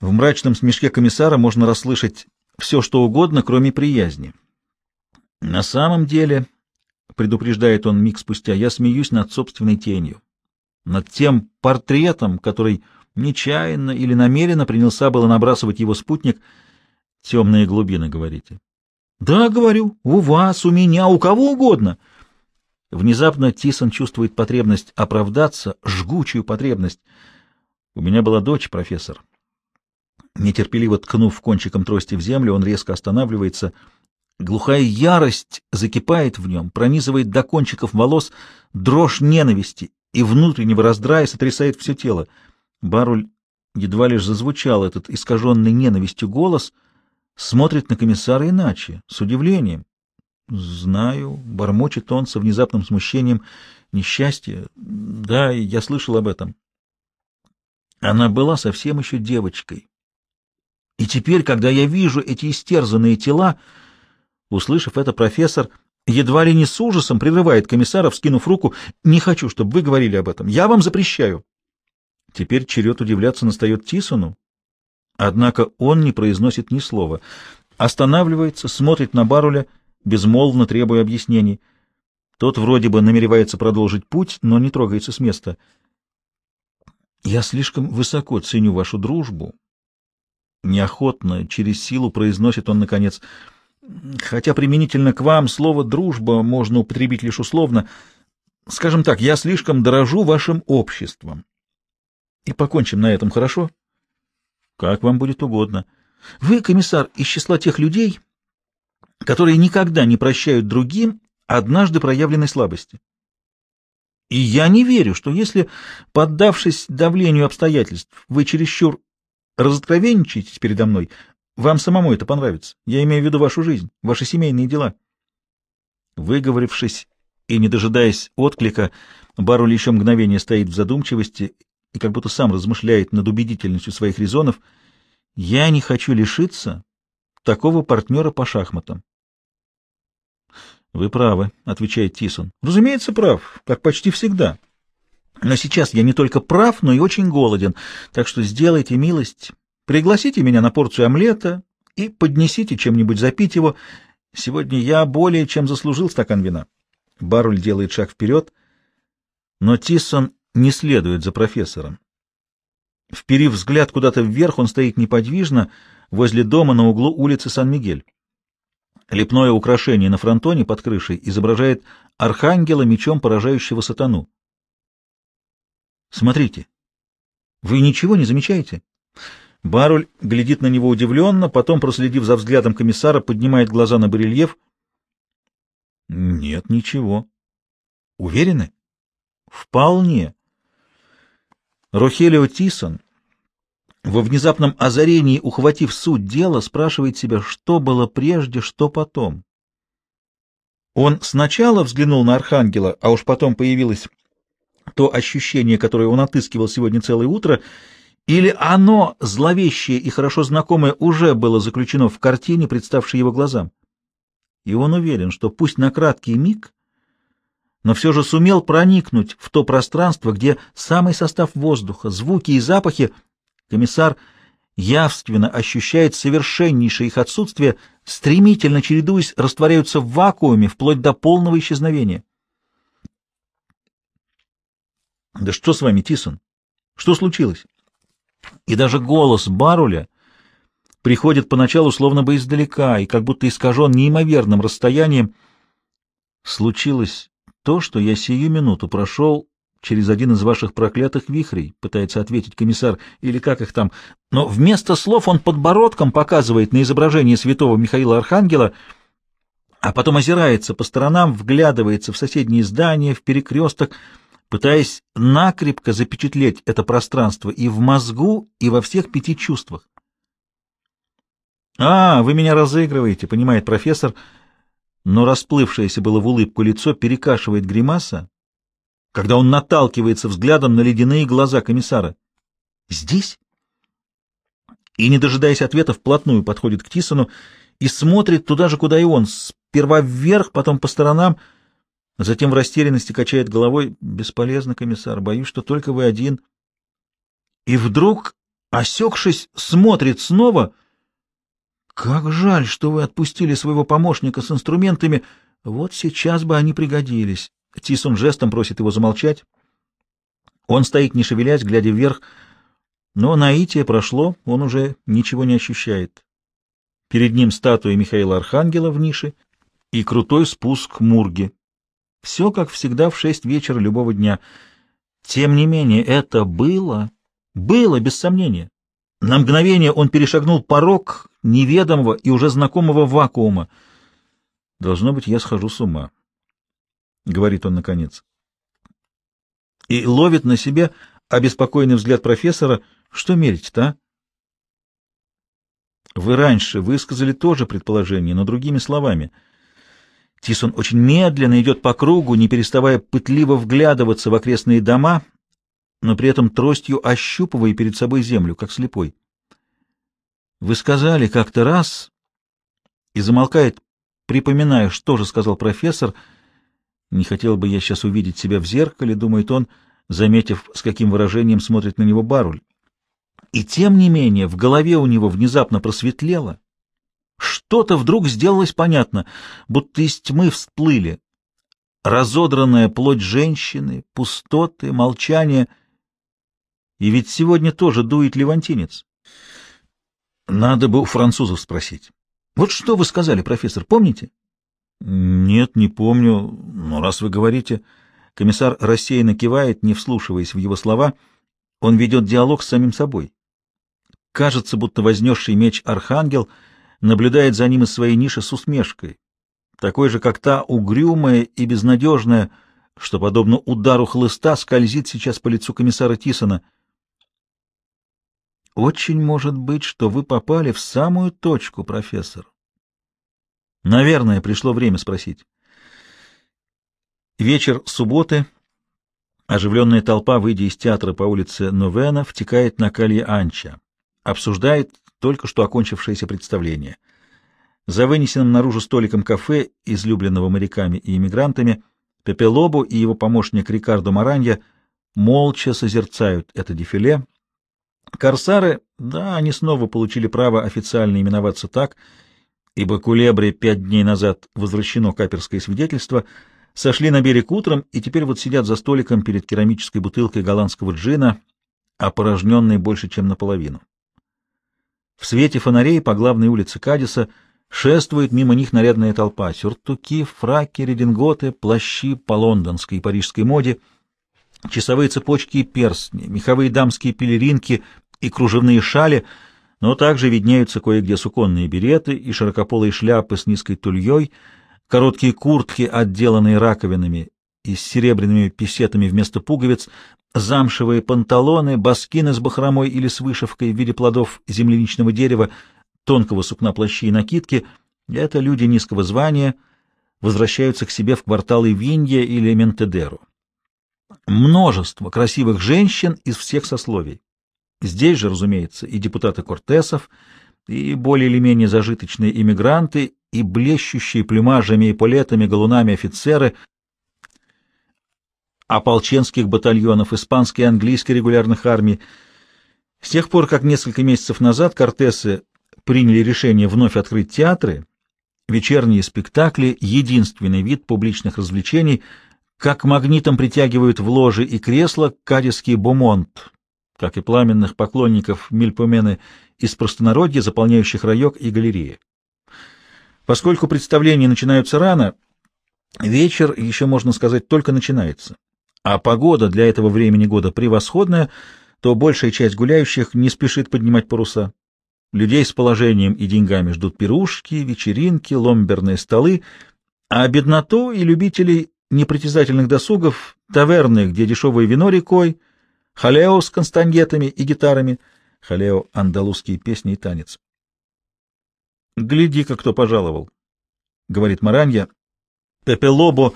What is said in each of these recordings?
В мрачном смешке комиссара можно расслышать все, что угодно, кроме приязни. На самом деле, предупреждает он миг спустя, я смеюсь над собственной тенью, над тем портретом, который нечаянно или намеренно принялся было набрасывать его спутник. Темные глубины, говорите. Да, говорю, у вас, у меня, у кого угодно. Внезапно Тисон чувствует потребность оправдаться, жгучую потребность. У меня была дочь, профессор. Нетерпеливо ткнув кончиком трости в землю, он резко останавливается. Глухая ярость закипает в нем, пронизывает до кончиков волос, дрожь ненависти и внутреннего раздрая сотрясает все тело. Баруль едва лишь зазвучал этот искаженный ненавистью голос, смотрит на комиссара иначе, с удивлением. «Знаю», — бормочет он со внезапным смущением, — «несчастье. Да, я слышал об этом». Она была совсем еще девочкой. И теперь, когда я вижу эти истерзанные тела, услышав это, профессор едва ли не с ужасом прерывает комиссара, вскинув руку, «Не хочу, чтобы вы говорили об этом. Я вам запрещаю». Теперь черед удивляться настает Тисону. Однако он не произносит ни слова. Останавливается, смотрит на Баруля, безмолвно требуя объяснений. Тот вроде бы намеревается продолжить путь, но не трогается с места. «Я слишком высоко ценю вашу дружбу», Неохотно, через силу произносит он, наконец, хотя применительно к вам слово «дружба» можно употребить лишь условно. Скажем так, я слишком дорожу вашим обществом. И покончим на этом, хорошо? Как вам будет угодно. Вы, комиссар, из числа тех людей, которые никогда не прощают другим однажды проявленной слабости. И я не верю, что если, поддавшись давлению обстоятельств, вы чересчур разоткровенничаетесь передо мной, вам самому это понравится. Я имею в виду вашу жизнь, ваши семейные дела. Выговорившись и не дожидаясь отклика, Баруль еще мгновение стоит в задумчивости и как будто сам размышляет над убедительностью своих резонов. Я не хочу лишиться такого партнера по шахматам. Вы правы, отвечает Тисон. Разумеется, прав, как почти всегда. Но сейчас я не только прав, но и очень голоден, так что сделайте милость, пригласите меня на порцию омлета и поднесите чем-нибудь запить его. Сегодня я более чем заслужил стакан вина. Баруль делает шаг вперед, но Тиссон не следует за профессором. Вперив взгляд куда-то вверх, он стоит неподвижно возле дома на углу улицы Сан-Мигель. Лепное украшение на фронтоне под крышей изображает архангела мечом, поражающего сатану. Смотрите. Вы ничего не замечаете? Баруль глядит на него удивленно, потом, проследив за взглядом комиссара, поднимает глаза на барельеф. Нет, ничего. Уверены? Вполне. Рохелио Тисон, во внезапном озарении, ухватив суть дела, спрашивает себя, что было прежде, что потом. Он сначала взглянул на Архангела, а уж потом появилась то ощущение, которое он отыскивал сегодня целое утро, или оно, зловещее и хорошо знакомое, уже было заключено в картине, представшей его глазам. И он уверен, что пусть на краткий миг, но все же сумел проникнуть в то пространство, где самый состав воздуха, звуки и запахи комиссар явственно ощущает совершеннейшее их отсутствие, стремительно чередуясь, растворяются в вакууме вплоть до полного исчезновения. Да что с вами, Тисон? Что случилось? И даже голос Баруля приходит поначалу словно бы издалека и как будто искажен неимоверным расстоянием. Случилось то, что я сию минуту прошел через один из ваших проклятых вихрей, пытается ответить комиссар, или как их там, но вместо слов он подбородком показывает на изображение святого Михаила Архангела, а потом озирается по сторонам, вглядывается в соседние здания, в перекресток, пытаясь накрепко запечатлеть это пространство и в мозгу, и во всех пяти чувствах. «А, вы меня разыгрываете», — понимает профессор, но расплывшееся было в улыбку лицо перекашивает гримаса, когда он наталкивается взглядом на ледяные глаза комиссара. «Здесь?» И, не дожидаясь ответа, вплотную подходит к Тисону и смотрит туда же, куда и он, сперва вверх, потом по сторонам — Затем в растерянности качает головой. «Бесполезно, комиссар, боюсь, что только вы один». И вдруг Осекшись, смотрит снова. «Как жаль, что вы отпустили своего помощника с инструментами. Вот сейчас бы они пригодились». Тисон жестом просит его замолчать. Он стоит, не шевелясь, глядя вверх, но наитие прошло, он уже ничего не ощущает. Перед ним статуя Михаила Архангела в нише и крутой спуск Мурги. Все, как всегда, в шесть вечера любого дня. Тем не менее, это было, было, без сомнения. На мгновение он перешагнул порог неведомого и уже знакомого вакуума. «Должно быть, я схожу с ума», — говорит он наконец. И ловит на себе обеспокоенный взгляд профессора. «Что мерить-то, а?» «Вы раньше высказали тоже предположение, но другими словами». Тисон очень медленно идет по кругу, не переставая пытливо вглядываться в окрестные дома, но при этом тростью ощупывая перед собой землю, как слепой. Вы сказали как-то раз, и замолкает, припоминая, что же сказал профессор, не хотел бы я сейчас увидеть себя в зеркале, думает он, заметив, с каким выражением смотрит на него Баруль. И тем не менее в голове у него внезапно просветлело, что-то вдруг сделалось понятно, будто из тьмы всплыли. Разодранная плоть женщины, пустоты, молчание. И ведь сегодня тоже дует левантинец. Надо бы у французов спросить. Вот что вы сказали, профессор, помните? Нет, не помню, но раз вы говорите... Комиссар рассеянно кивает, не вслушиваясь в его слова. Он ведет диалог с самим собой. Кажется, будто вознесший меч архангел — наблюдает за ним из своей ниши с усмешкой, такой же, как та угрюмая и безнадежная, что, подобно удару хлыста, скользит сейчас по лицу комиссара Тисона. «Очень может быть, что вы попали в самую точку, профессор». «Наверное, пришло время спросить». Вечер субботы. Оживленная толпа, выйдя из театра по улице Новена, втекает на колье Анча. Обсуждает только что окончившееся представление. За вынесенным наружу столиком кафе, излюбленного моряками и иммигрантами, Пепелобу и его помощник Рикардо Маранья молча созерцают это дефиле. Корсары, да, они снова получили право официально именоваться так, ибо Кулебре пять дней назад возвращено каперское свидетельство, сошли на берег утром и теперь вот сидят за столиком перед керамической бутылкой голландского джина, опорожненной больше, чем наполовину. В свете фонарей по главной улице Кадиса шествует мимо них нарядная толпа. Сюртуки, фраки, рединготы, плащи по лондонской и парижской моде, часовые цепочки и перстни, меховые дамские пелеринки и кружевные шали, но также виднеются кое-где суконные береты и широкополые шляпы с низкой тульей, короткие куртки, отделанные раковинами и с серебряными писетами вместо пуговиц, замшевые панталоны, баскины с бахромой или с вышивкой в виде плодов земляничного дерева, тонкого сукна плащи и накидки — это люди низкого звания, возвращаются к себе в кварталы Винья или Ментедеру. Множество красивых женщин из всех сословий. Здесь же, разумеется, и депутаты Кортесов, и более или менее зажиточные иммигранты, и блещущие плюмажами и полетами галунами офицеры — ополченских батальонов испанской и английской регулярных армий. С тех пор, как несколько месяцев назад Кортесы приняли решение вновь открыть театры, вечерние спектакли — единственный вид публичных развлечений, как магнитом притягивают в ложи и кресла кадисский бомонт, как и пламенных поклонников Мильпомены из простонародья, заполняющих райок и галереи. Поскольку представления начинаются рано, вечер, еще можно сказать, только начинается а погода для этого времени года превосходная, то большая часть гуляющих не спешит поднимать паруса. Людей с положением и деньгами ждут пирушки, вечеринки, ломберные столы, а бедноту и любителей непритязательных досугов, таверны, где дешевое вино рекой, халео с констангетами и гитарами, халео — андалузские песни и танец. «Гляди-ка, кто пожаловал», — говорит Маранья. Пепелобо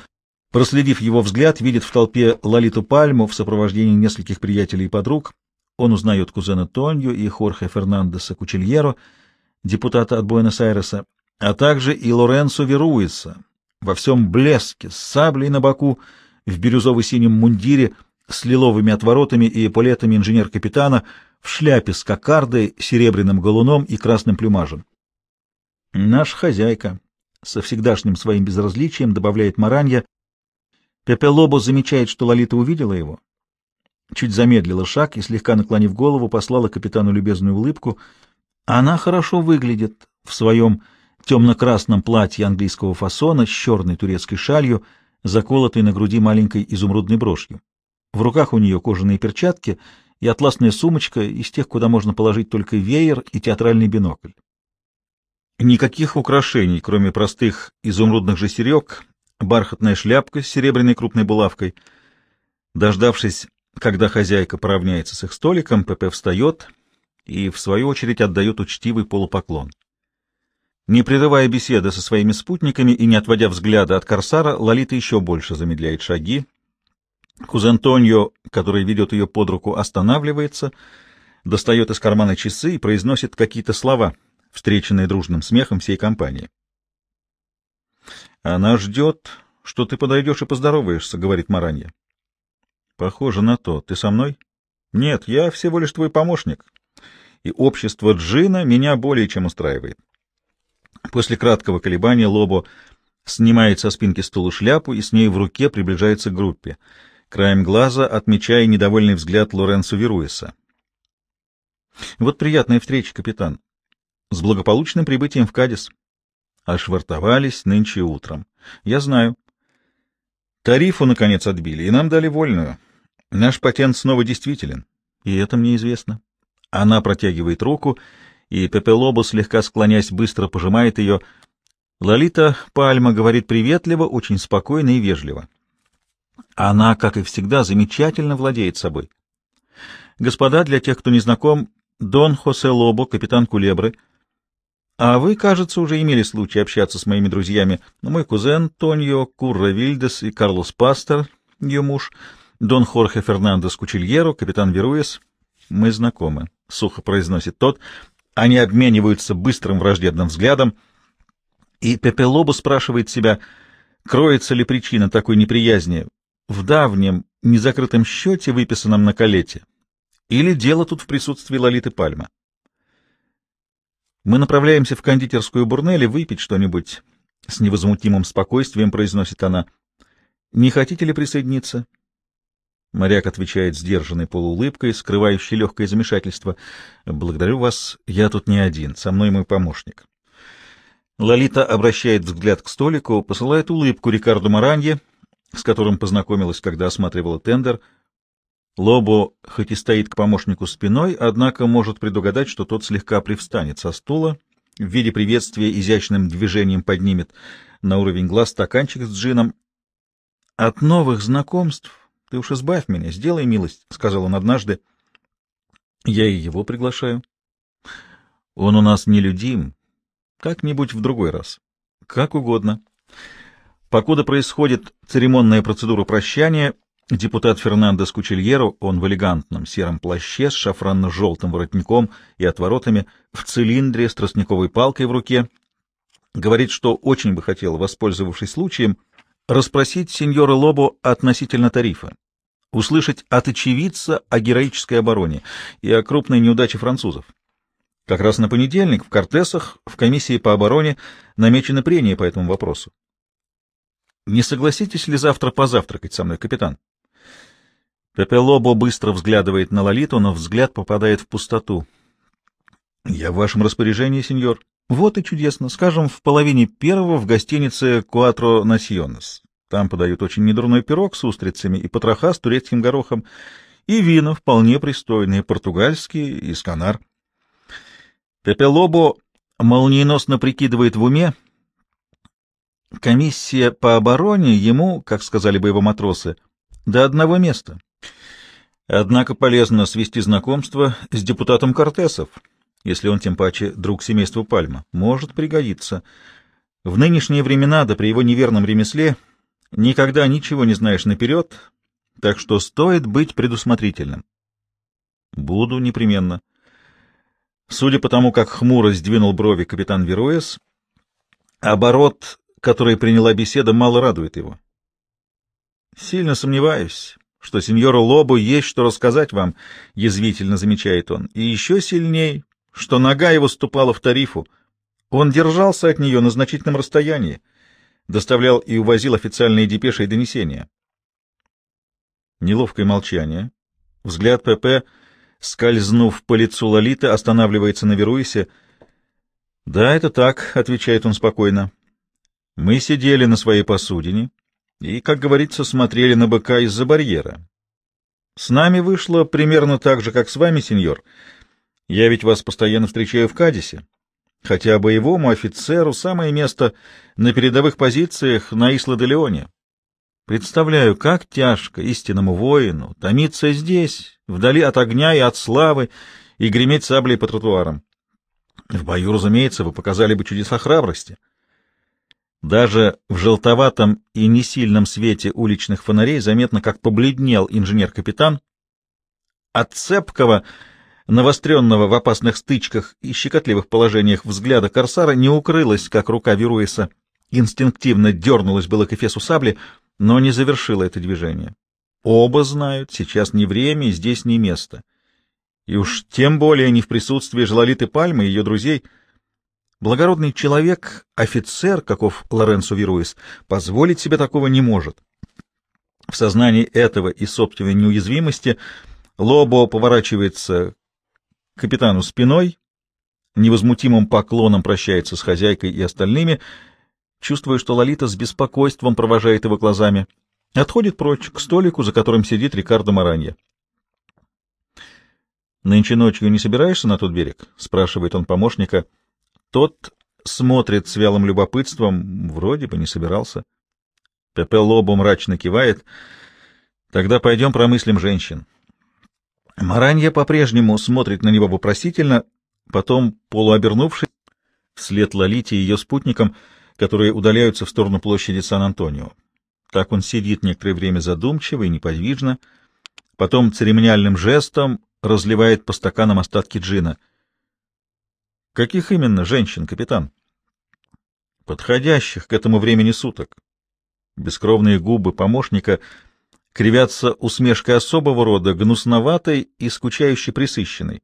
Проследив его взгляд, видит в толпе Лолиту Пальму в сопровождении нескольких приятелей и подруг. Он узнает кузена Тонью и Хорхе Фернандеса Кучельеро, депутата от Буэнос-Айреса, а также и Лоренцо Веруиса во всем блеске, с саблей на боку, в бирюзово-синем мундире, с лиловыми отворотами и эполетами инженер-капитана в шляпе с кокардой, серебряным галуном и красным плюмажем. Наш хозяйка, со всегдашним своим безразличием, добавляет Маранья. Пепе Лобо замечает, что Лолита увидела его. Чуть замедлила шаг и, слегка наклонив голову, послала капитану любезную улыбку. Она хорошо выглядит в своем темно-красном платье английского фасона с черной турецкой шалью, заколотой на груди маленькой изумрудной брошью. В руках у нее кожаные перчатки и атласная сумочка из тех, куда можно положить только веер и театральный бинокль. Никаких украшений, кроме простых изумрудных же серег, бархатная шляпка с серебряной крупной булавкой. Дождавшись, когда хозяйка поравняется с их столиком, ПП встает и, в свою очередь, отдает учтивый полупоклон. Не прерывая беседы со своими спутниками и не отводя взгляда от корсара, Лолита еще больше замедляет шаги. Кузен Тоньо, который ведет ее под руку, останавливается, достает из кармана часы и произносит какие-то слова — встреченные дружным смехом всей компании. «Она ждет, что ты подойдешь и поздороваешься», — говорит Маранья. «Похоже на то. Ты со мной?» «Нет, я всего лишь твой помощник, и общество Джина меня более чем устраивает». После краткого колебания Лобо снимает со спинки стула шляпу и с ней в руке приближается к группе, краем глаза отмечая недовольный взгляд Лоренцо Веруэса. «Вот приятная встреча, капитан. С благополучным прибытием в Кадис. Ошвартовались нынче утром. Я знаю. Тарифу, наконец, отбили, и нам дали вольную. Наш патент снова действителен. И это мне известно. Она протягивает руку, и Пепелобо, слегка склоняясь, быстро пожимает ее. Лолита Пальма говорит приветливо, очень спокойно и вежливо. Она, как и всегда, замечательно владеет собой. Господа, для тех, кто не знаком, Дон Хосе Лобо, капитан Кулебры — а вы, кажется, уже имели случай общаться с моими друзьями. Мой кузен Тоньо, Курра Вильдес и Карлос Пастер, ее муж, Дон Хорхе Фернандес Кучильеро, капитан Веруэс. Мы знакомы, — сухо произносит тот. Они обмениваются быстрым враждебным взглядом, и Пепелобо спрашивает себя, кроется ли причина такой неприязни в давнем, незакрытом счете, выписанном на калете, или дело тут в присутствии Лолиты Пальма. Мы направляемся в кондитерскую Бурнелли выпить что-нибудь. С невозмутимым спокойствием произносит она. Не хотите ли присоединиться? Моряк отвечает сдержанной полуулыбкой, скрывающей легкое замешательство. Благодарю вас, я тут не один, со мной мой помощник. Лолита обращает взгляд к столику, посылает улыбку Рикарду Маранье, с которым познакомилась, когда осматривала тендер — Лобо, хоть и стоит к помощнику спиной, однако может предугадать, что тот слегка привстанет со стула, в виде приветствия изящным движением поднимет на уровень глаз стаканчик с джином. — От новых знакомств ты уж избавь меня, сделай милость, — сказал он однажды. — Я и его приглашаю. — Он у нас нелюдим. Как-нибудь в другой раз. — Как угодно. Покуда происходит церемонная процедура прощания, Депутат Фернандес Кучельеро, он в элегантном сером плаще с шафранно-желтым воротником и отворотами, в цилиндре с тростниковой палкой в руке, говорит, что очень бы хотел, воспользовавшись случаем, расспросить сеньора Лобо относительно тарифа, услышать от очевидца о героической обороне и о крупной неудаче французов. Как раз на понедельник в Кортесах в комиссии по обороне намечено прения по этому вопросу. Не согласитесь ли завтра позавтракать со мной, капитан? Пепелобо быстро взглядывает на Лолиту, но взгляд попадает в пустоту. — Я в вашем распоряжении, сеньор. — Вот и чудесно. Скажем, в половине первого в гостинице «Куатро Насьонес». Там подают очень недурной пирог с устрицами и потроха с турецким горохом, и вина вполне пристойные, португальские и сканар. Пепелобо молниеносно прикидывает в уме. Комиссия по обороне ему, как сказали бы его матросы, до одного места — Однако полезно свести знакомство с депутатом Кортесов, если он тем паче друг семейства Пальма. Может пригодиться. В нынешние времена, да при его неверном ремесле, никогда ничего не знаешь наперед, так что стоит быть предусмотрительным. Буду непременно. Судя по тому, как хмуро сдвинул брови капитан Веруэс, оборот, который приняла беседа, мало радует его. Сильно сомневаюсь, что сеньору Лобу есть что рассказать вам, — язвительно замечает он, — и еще сильней, что нога его ступала в тарифу. Он держался от нее на значительном расстоянии, доставлял и увозил официальные депеши и донесения. Неловкое молчание. Взгляд ПП, скользнув по лицу Лолиты, останавливается на Веруисе. — Да, это так, — отвечает он спокойно. — Мы сидели на своей посудине и, как говорится, смотрели на быка из-за барьера. С нами вышло примерно так же, как с вами, сеньор. Я ведь вас постоянно встречаю в Кадисе. Хотя боевому офицеру самое место на передовых позициях на Исла-де-Леоне. Представляю, как тяжко истинному воину томиться здесь, вдали от огня и от славы, и греметь саблей по тротуарам. В бою, разумеется, вы показали бы чудеса храбрости. Даже в желтоватом и несильном свете уличных фонарей заметно, как побледнел инженер-капитан. От цепкого, навостренного в опасных стычках и щекотливых положениях взгляда корсара не укрылось, как рука Веруиса инстинктивно дернулась было к эфесу сабли, но не завершила это движение. Оба знают, сейчас не время и здесь не место. И уж тем более не в присутствии Желалиты Пальмы и ее друзей. Благородный человек, офицер, каков Лоренцо Вируис, позволить себе такого не может. В сознании этого и собственной неуязвимости Лобо поворачивается к капитану спиной, невозмутимым поклоном прощается с хозяйкой и остальными, чувствуя, что Лолита с беспокойством провожает его глазами, отходит прочь к столику, за которым сидит Рикардо Маранья. «Нынче ночью не собираешься на тот берег?» — спрашивает он помощника. Тот смотрит с вялым любопытством, вроде бы не собирался. Пепе Лобо мрачно кивает. «Тогда пойдем промыслим женщин». Маранья по-прежнему смотрит на него вопросительно, потом, полуобернувшись, вслед Лолите и ее спутникам — которые удаляются в сторону площади Сан-Антонио. Так он сидит некоторое время задумчиво и неподвижно, потом церемониальным жестом разливает по стаканам остатки джина. «Каких именно женщин, капитан?» «Подходящих к этому времени суток». Бескровные губы помощника кривятся усмешкой особого рода, гнусноватой и скучающе присыщенной.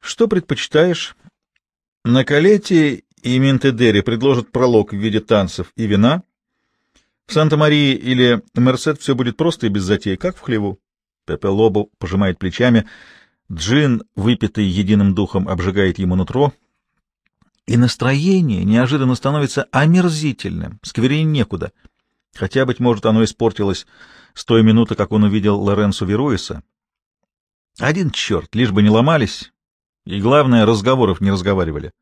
«Что предпочитаешь?» На калете и Минтедери предложат пролог в виде танцев и вина, в Санта-Марии или Мерсет все будет просто и без затей, как в хлеву. Пепе Лобо пожимает плечами. Джин, выпитый единым духом, обжигает ему нутро. И настроение неожиданно становится омерзительным, сквернее некуда. Хотя, быть может, оно испортилось с той минуты, как он увидел Лоренцо Веруиса. Один черт, лишь бы не ломались, и, главное, разговоров не разговаривали.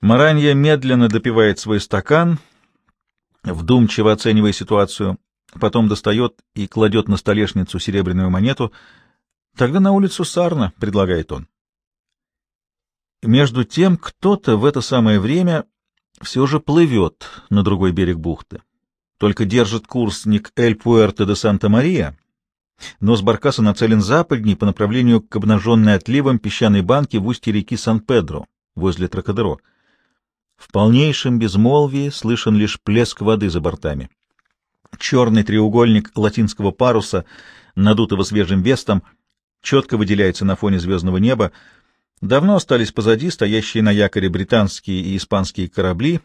Маранья медленно допивает свой стакан, вдумчиво оценивая ситуацию, потом достает и кладет на столешницу серебряную монету. «Тогда на улицу Сарна», — предлагает он. Между тем кто-то в это самое время все же плывет на другой берег бухты. Только держит курс не к Эль-Пуэрто де Санта-Мария, но с баркаса нацелен западней по направлению к обнаженной отливом песчаной банке в устье реки Сан-Педро, возле Тракадеро. В полнейшем безмолвии слышен лишь плеск воды за бортами. Черный треугольник латинского паруса, надутого свежим вестом, четко выделяется на фоне звездного неба. Давно остались позади стоящие на якоре британские и испанские корабли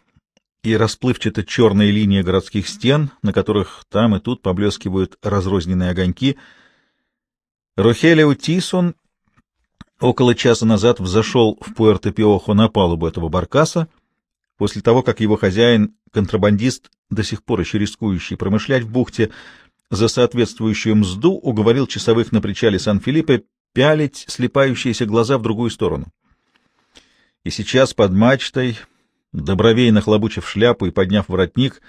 и расплывчато черные линии городских стен, на которых там и тут поблескивают разрозненные огоньки. Рохелио Тисон около часа назад взошел в Пуэрто-Пиохо на палубу этого баркаса, после того, как его хозяин, контрабандист, до сих пор еще рискующий промышлять в бухте, за соответствующую мзду уговорил часовых на причале Сан-Филиппе пялить слепающиеся глаза в другую сторону. И сейчас под мачтой, добровей нахлобучив шляпу и подняв воротник,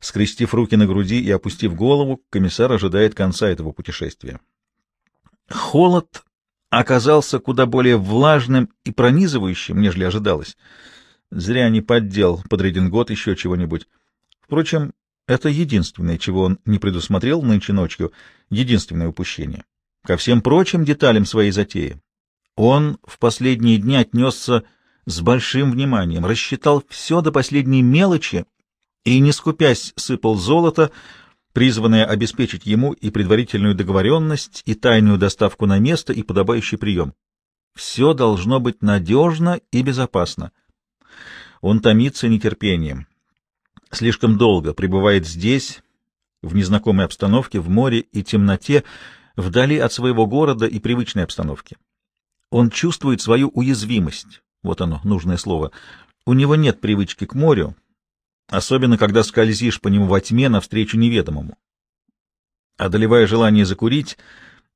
скрестив руки на груди и опустив голову, комиссар ожидает конца этого путешествия. Холод оказался куда более влажным и пронизывающим, нежели ожидалось. Зря не поддел под редингот еще чего-нибудь. Впрочем, это единственное, чего он не предусмотрел нынче ночью, единственное упущение. Ко всем прочим деталям своей затеи он в последние дни отнесся с большим вниманием, рассчитал все до последней мелочи и, не скупясь, сыпал золото, призванная обеспечить ему и предварительную договоренность, и тайную доставку на место, и подобающий прием. Все должно быть надежно и безопасно. Он томится нетерпением. Слишком долго пребывает здесь, в незнакомой обстановке, в море и темноте, вдали от своего города и привычной обстановки. Он чувствует свою уязвимость. Вот оно, нужное слово. У него нет привычки к морю, особенно когда скользишь по нему во тьме навстречу неведомому. Одолевая желание закурить,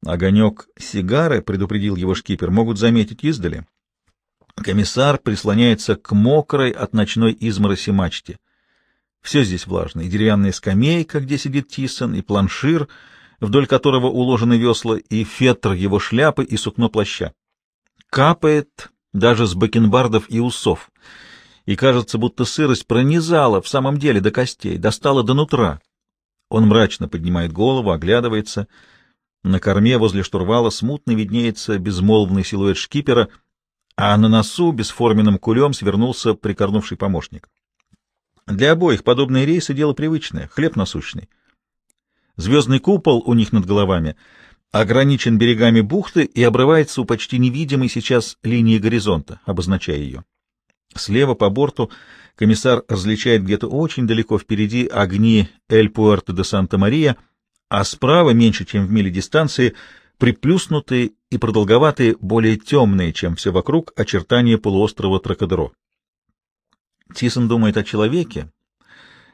огонек сигары, предупредил его шкипер, могут заметить издали. Комиссар прислоняется к мокрой от ночной измороси мачте. Все здесь влажно, и деревянная скамейка, где сидит Тисон, и планшир, вдоль которого уложены весла, и фетр его шляпы, и сукно плаща. Капает даже с бакенбардов и усов, и кажется, будто сырость пронизала в самом деле до костей, достала до нутра. Он мрачно поднимает голову, оглядывается. На корме возле штурвала смутно виднеется безмолвный силуэт шкипера, а на носу бесформенным кулем свернулся прикорнувший помощник. Для обоих подобные рейсы — дело привычное, хлеб насущный. Звездный купол у них над головами ограничен берегами бухты и обрывается у почти невидимой сейчас линии горизонта, обозначая ее. Слева по борту комиссар различает где-то очень далеко впереди огни Эль-Пуэрто де Санта-Мария, а справа, меньше чем в миле дистанции, приплюснутые и продолговатые, более темные, чем все вокруг, очертания полуострова Тракадеро. Тисон думает о человеке,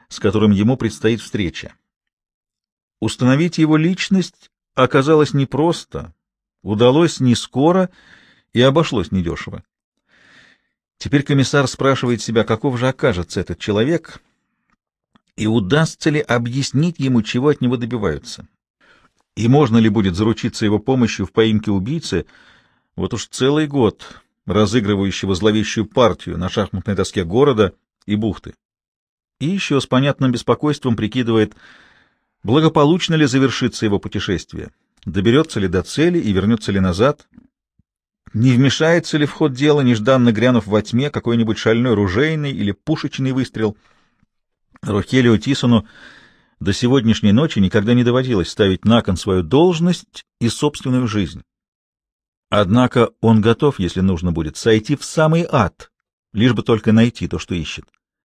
с которым ему предстоит встреча. Установить его личность оказалось непросто, удалось не скоро и обошлось недешево. Теперь комиссар спрашивает себя, каков же окажется этот человек, и удастся ли объяснить ему, чего от него добиваются. И можно ли будет заручиться его помощью в поимке убийцы, вот уж целый год разыгрывающего зловещую партию на шахматной доске города и бухты. И еще с понятным беспокойством прикидывает, благополучно ли завершится его путешествие, доберется ли до цели и вернется ли назад, не вмешается ли в ход дела, нежданно грянув во тьме, какой-нибудь шальной ружейный или пушечный выстрел. Рохелио Тисону до сегодняшней ночи никогда не доводилось ставить на кон свою должность и собственную жизнь. Однако он готов, если нужно будет, сойти в самый ад, лишь бы только найти то, что ищет.